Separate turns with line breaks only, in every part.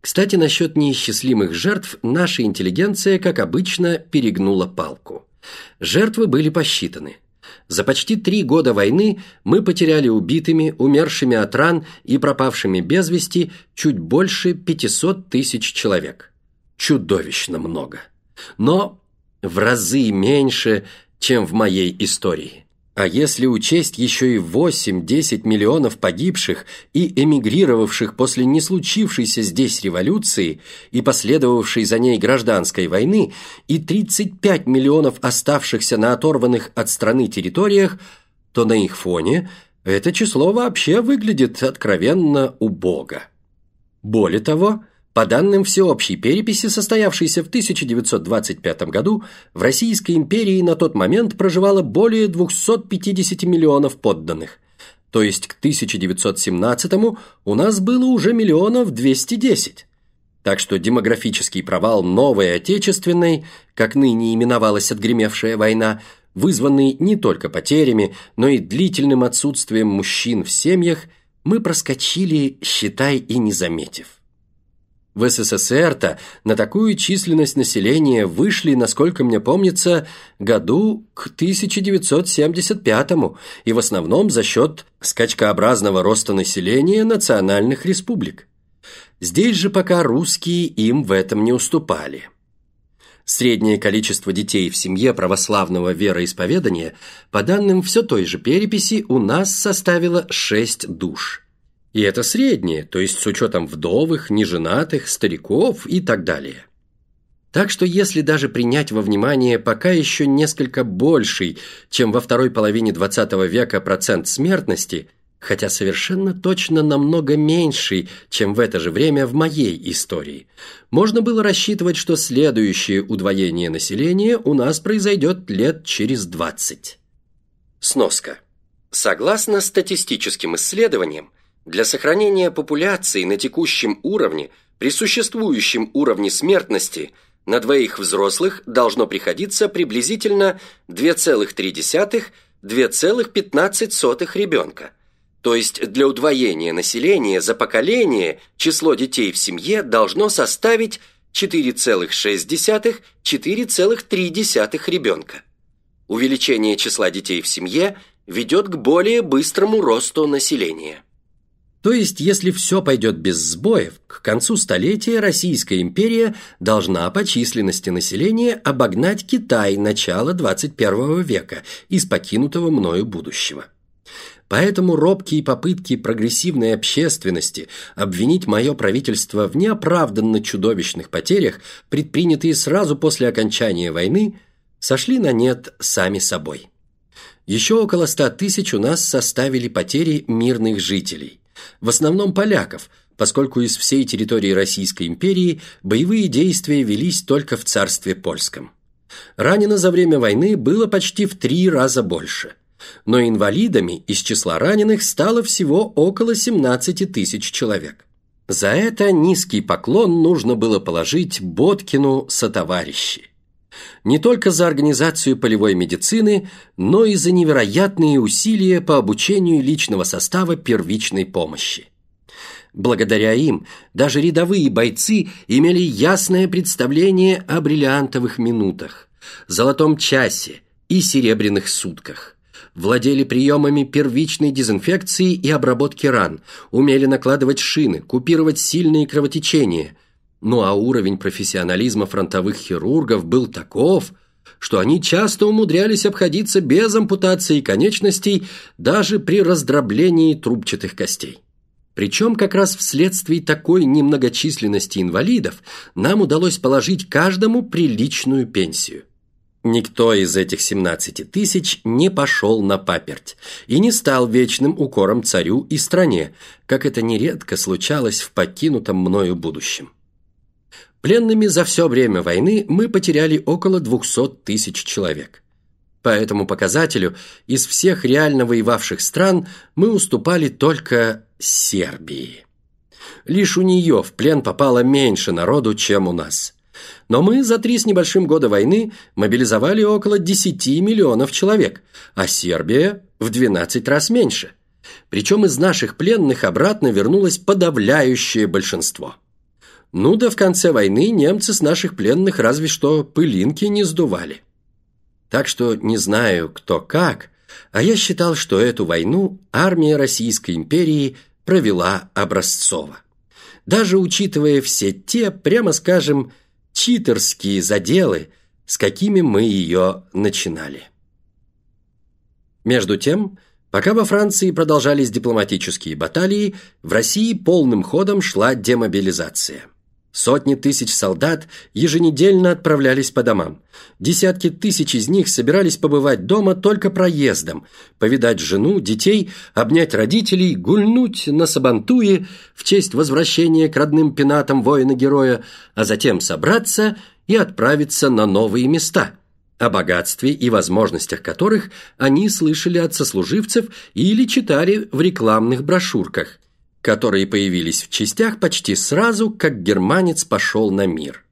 Кстати, насчет неисчислимых жертв наша интеллигенция, как обычно, перегнула палку. Жертвы были посчитаны. За почти три года войны мы потеряли убитыми, умершими от ран и пропавшими без вести чуть больше 500 тысяч человек. Чудовищно много. Но в разы меньше, чем в моей истории. А если учесть еще и 8-10 миллионов погибших и эмигрировавших после не случившейся здесь революции и последовавшей за ней гражданской войны, и 35 миллионов оставшихся на оторванных от страны территориях, то на их фоне это число вообще выглядит откровенно убого. Более того, по данным всеобщей переписи, состоявшейся в 1925 году, в Российской империи на тот момент проживало более 250 миллионов подданных. То есть к 1917 у нас было уже миллионов 210. Так что демографический провал новой отечественной, как ныне именовалась отгремевшая война, вызванный не только потерями, но и длительным отсутствием мужчин в семьях, мы проскочили, считай, и не заметив. В СССР-то на такую численность населения вышли, насколько мне помнится, году к 1975-му, и в основном за счет скачкообразного роста населения национальных республик. Здесь же пока русские им в этом не уступали. Среднее количество детей в семье православного вероисповедания, по данным все той же переписи, у нас составило 6 душ – и это среднее, то есть с учетом вдовых, неженатых, стариков и так далее. Так что если даже принять во внимание пока еще несколько больший, чем во второй половине XX века процент смертности, хотя совершенно точно намного меньший, чем в это же время в моей истории, можно было рассчитывать, что следующее удвоение населения у нас произойдет лет через 20. Сноска. Согласно статистическим исследованиям, для сохранения популяции на текущем уровне при существующем уровне смертности на двоих взрослых должно приходиться приблизительно 2,3-2,15 ребенка. То есть для удвоения населения за поколение число детей в семье должно составить 4,6-4,3 ребенка. Увеличение числа детей в семье ведет к более быстрому росту населения. То есть, если все пойдет без сбоев, к концу столетия Российская империя должна по численности населения обогнать Китай начала 21 века из покинутого мною будущего. Поэтому робкие попытки прогрессивной общественности обвинить мое правительство в неоправданно чудовищных потерях, предпринятые сразу после окончания войны, сошли на нет сами собой. Еще около ста тысяч у нас составили потери мирных жителей в основном поляков, поскольку из всей территории Российской империи боевые действия велись только в царстве польском. Ранено за время войны было почти в три раза больше. Но инвалидами из числа раненых стало всего около 17 тысяч человек. За это низкий поклон нужно было положить Боткину сотоварищи. Не только за организацию полевой медицины, но и за невероятные усилия по обучению личного состава первичной помощи. Благодаря им даже рядовые бойцы имели ясное представление о бриллиантовых минутах, золотом часе и серебряных сутках. Владели приемами первичной дезинфекции и обработки ран, умели накладывать шины, купировать сильные кровотечения – ну а уровень профессионализма фронтовых хирургов был таков, что они часто умудрялись обходиться без ампутации конечностей даже при раздроблении трубчатых костей. Причем как раз вследствие такой немногочисленности инвалидов нам удалось положить каждому приличную пенсию. Никто из этих 17 тысяч не пошел на паперть и не стал вечным укором царю и стране, как это нередко случалось в покинутом мною будущем. Пленными за все время войны мы потеряли около 200 тысяч человек. По этому показателю из всех реально воевавших стран мы уступали только Сербии. Лишь у нее в плен попало меньше народу, чем у нас. Но мы за три с небольшим года войны мобилизовали около 10 миллионов человек, а Сербия в 12 раз меньше. Причем из наших пленных обратно вернулось подавляющее большинство. Ну да в конце войны немцы с наших пленных разве что пылинки не сдували. Так что не знаю, кто как, а я считал, что эту войну армия Российской империи провела образцово. Даже учитывая все те, прямо скажем, читерские заделы, с какими мы ее начинали. Между тем, Пока во Франции продолжались дипломатические баталии, в России полным ходом шла демобилизация. Сотни тысяч солдат еженедельно отправлялись по домам. Десятки тысяч из них собирались побывать дома только проездом, повидать жену, детей, обнять родителей, гульнуть на Сабантуе в честь возвращения к родным пенатам воина-героя, а затем собраться и отправиться на новые места – о богатстве и возможностях которых они слышали от сослуживцев или читали в рекламных брошюрках, которые появились в частях почти сразу, как германец пошел на мир.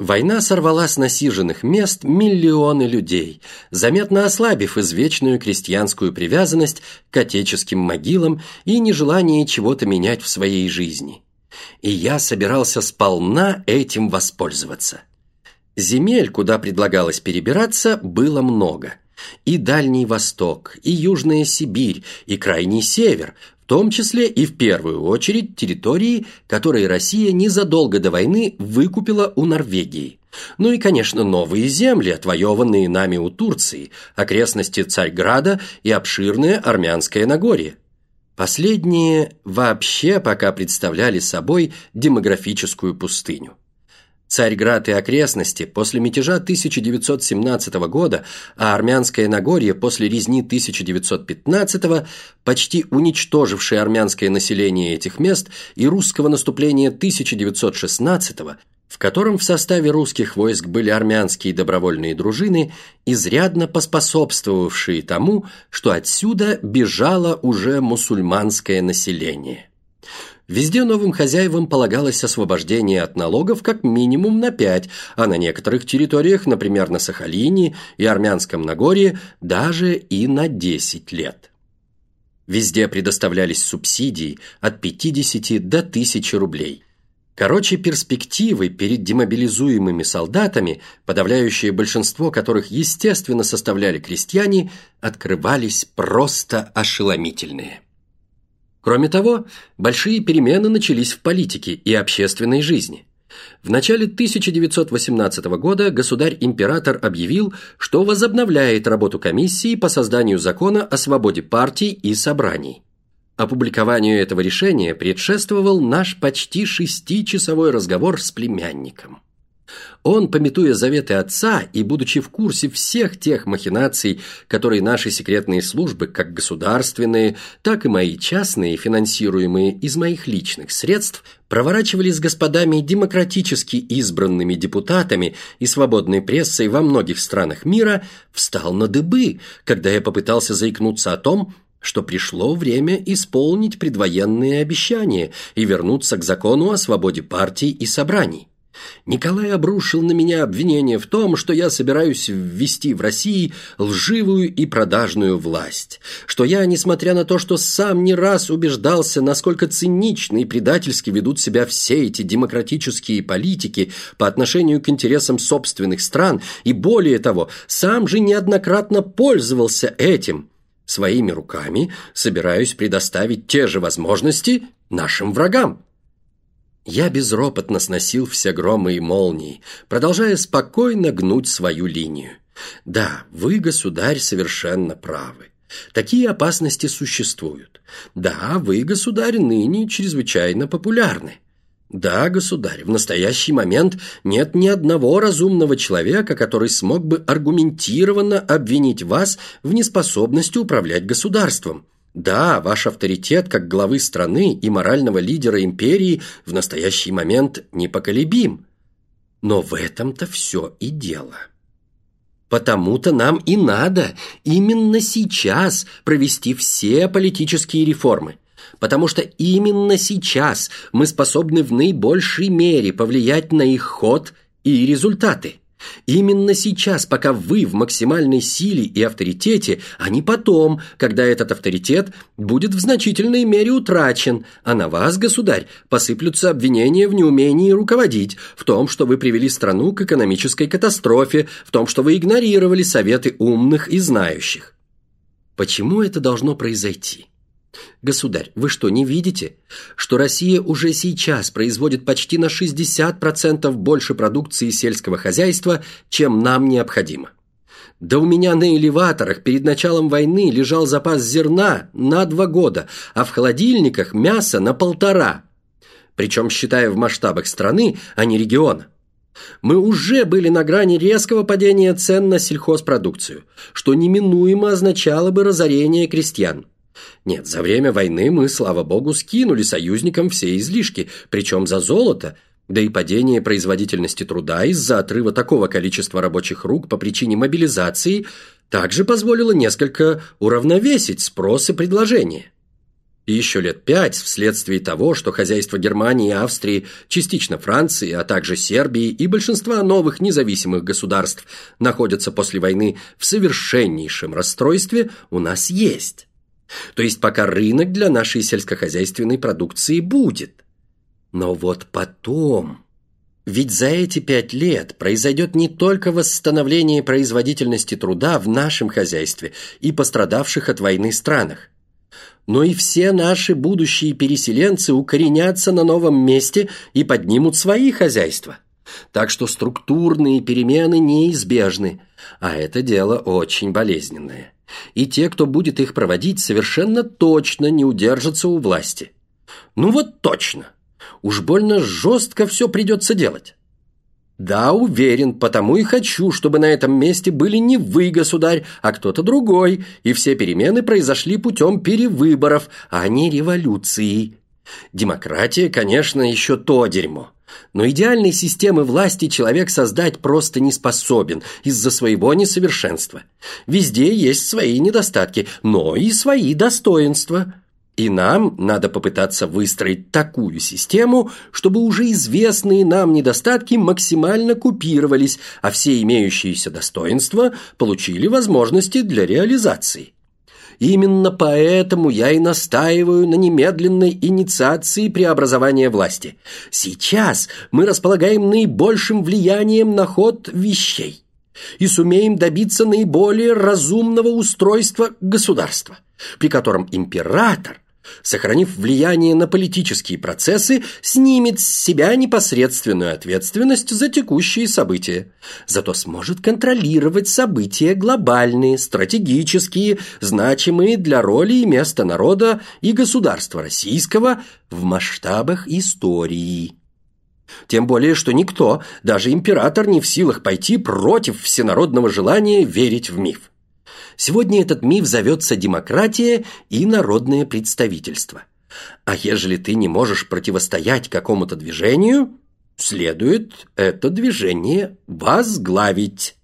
Война сорвала с насиженных мест миллионы людей, заметно ослабив извечную крестьянскую привязанность к отеческим могилам и нежелание чего-то менять в своей жизни. И я собирался сполна этим воспользоваться. Земель, куда предлагалось перебираться, было много. И Дальний Восток, и Южная Сибирь, и Крайний Север, том числе и в первую очередь территории, которые Россия незадолго до войны выкупила у Норвегии. Ну и, конечно, новые земли, отвоеванные нами у Турции, окрестности Царьграда и обширное Армянское Нагорье. Последние вообще пока представляли собой демографическую пустыню. Царьград и окрестности после мятежа 1917 года, а Армянское Нагорье после резни 1915, почти уничтожившее армянское население этих мест, и русского наступления 1916, в котором в составе русских войск были армянские добровольные дружины, изрядно поспособствовавшие тому, что отсюда бежало уже мусульманское население. Везде новым хозяевам полагалось освобождение от налогов как минимум на 5, а на некоторых территориях, например, на Сахалине и Армянском Нагорье, даже и на 10 лет. Везде предоставлялись субсидии от 50 до 1000 рублей. Короче, перспективы перед демобилизуемыми солдатами, подавляющее большинство которых, естественно, составляли крестьяне, открывались просто ошеломительные. Кроме того, большие перемены начались в политике и общественной жизни. В начале 1918 года государь-император объявил, что возобновляет работу комиссии по созданию закона о свободе партий и собраний. Опубликованию этого решения предшествовал наш почти шестичасовой разговор с племянником. Он, пометуя заветы отца и будучи в курсе всех тех махинаций, которые наши секретные службы, как государственные, так и мои частные, финансируемые из моих личных средств, проворачивали с господами демократически избранными депутатами и свободной прессой во многих странах мира, встал на дыбы, когда я попытался заикнуться о том, что пришло время исполнить предвоенные обещания и вернуться к закону о свободе партий и собраний. Николай обрушил на меня обвинение в том, что я собираюсь ввести в России лживую и продажную власть, что я, несмотря на то, что сам не раз убеждался, насколько цинично и предательски ведут себя все эти демократические политики по отношению к интересам собственных стран, и более того, сам же неоднократно пользовался этим, своими руками собираюсь предоставить те же возможности нашим врагам. Я безропотно сносил все громы и молнии, продолжая спокойно гнуть свою линию. Да, вы, государь, совершенно правы. Такие опасности существуют. Да, вы, государь, ныне чрезвычайно популярны. Да, государь, в настоящий момент нет ни одного разумного человека, который смог бы аргументированно обвинить вас в неспособности управлять государством. Да, ваш авторитет как главы страны и морального лидера империи в настоящий момент непоколебим. Но в этом-то все и дело. Потому-то нам и надо именно сейчас провести все политические реформы, потому что именно сейчас мы способны в наибольшей мере повлиять на их ход и результаты – Именно сейчас, пока вы в максимальной силе и авторитете, а не потом, когда этот авторитет будет в значительной мере утрачен, а на вас, государь, посыплются обвинения в неумении руководить, в том, что вы привели страну к экономической катастрофе, в том, что вы игнорировали советы умных и знающих. Почему это должно произойти? Государь, вы что, не видите, что Россия уже сейчас производит почти на 60% больше продукции сельского хозяйства, чем нам необходимо? Да у меня на элеваторах перед началом войны лежал запас зерна на два года, а в холодильниках мясо на полтора. Причем считая в масштабах страны, а не региона. Мы уже были на грани резкого падения цен на сельхозпродукцию, что неминуемо означало бы разорение крестьян. Нет, за время войны мы, слава богу, скинули союзникам все излишки, причем за золото, да и падение производительности труда из-за отрыва такого количества рабочих рук по причине мобилизации также позволило несколько уравновесить спрос и предложение. И еще лет пять вследствие того, что хозяйство Германии и Австрии, частично Франции, а также Сербии и большинства новых независимых государств находятся после войны в совершеннейшем расстройстве, у нас есть. То есть пока рынок для нашей сельскохозяйственной продукции будет. Но вот потом... Ведь за эти пять лет произойдет не только восстановление производительности труда в нашем хозяйстве и пострадавших от войны странах, но и все наши будущие переселенцы укоренятся на новом месте и поднимут свои хозяйства. Так что структурные перемены неизбежны, а это дело очень болезненное и те, кто будет их проводить, совершенно точно не удержатся у власти. Ну вот точно. Уж больно жестко все придется делать. Да, уверен, потому и хочу, чтобы на этом месте были не вы, государь, а кто-то другой, и все перемены произошли путем перевыборов, а не революции. Демократия, конечно, еще то дерьмо. Но идеальной системы власти человек создать просто не способен из-за своего несовершенства. Везде есть свои недостатки, но и свои достоинства. И нам надо попытаться выстроить такую систему, чтобы уже известные нам недостатки максимально купировались, а все имеющиеся достоинства получили возможности для реализации. Именно поэтому я и настаиваю на немедленной инициации преобразования власти. Сейчас мы располагаем наибольшим влиянием на ход вещей и сумеем добиться наиболее разумного устройства государства, при котором император – сохранив влияние на политические процессы, снимет с себя непосредственную ответственность за текущие события. Зато сможет контролировать события глобальные, стратегические, значимые для роли и места народа и государства российского в масштабах истории. Тем более, что никто, даже император, не в силах пойти против всенародного желания верить в миф. Сегодня этот миф зовется демократия и народное представительство. А ежели ты не можешь противостоять какому-то движению, следует это движение возглавить.